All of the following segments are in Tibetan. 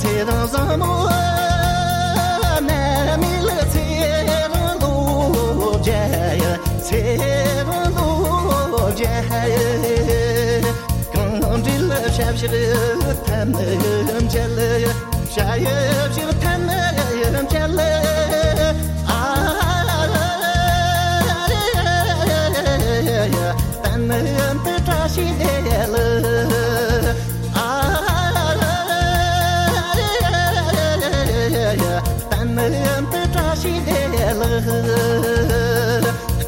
There's yeah yeah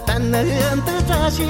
ཚཚང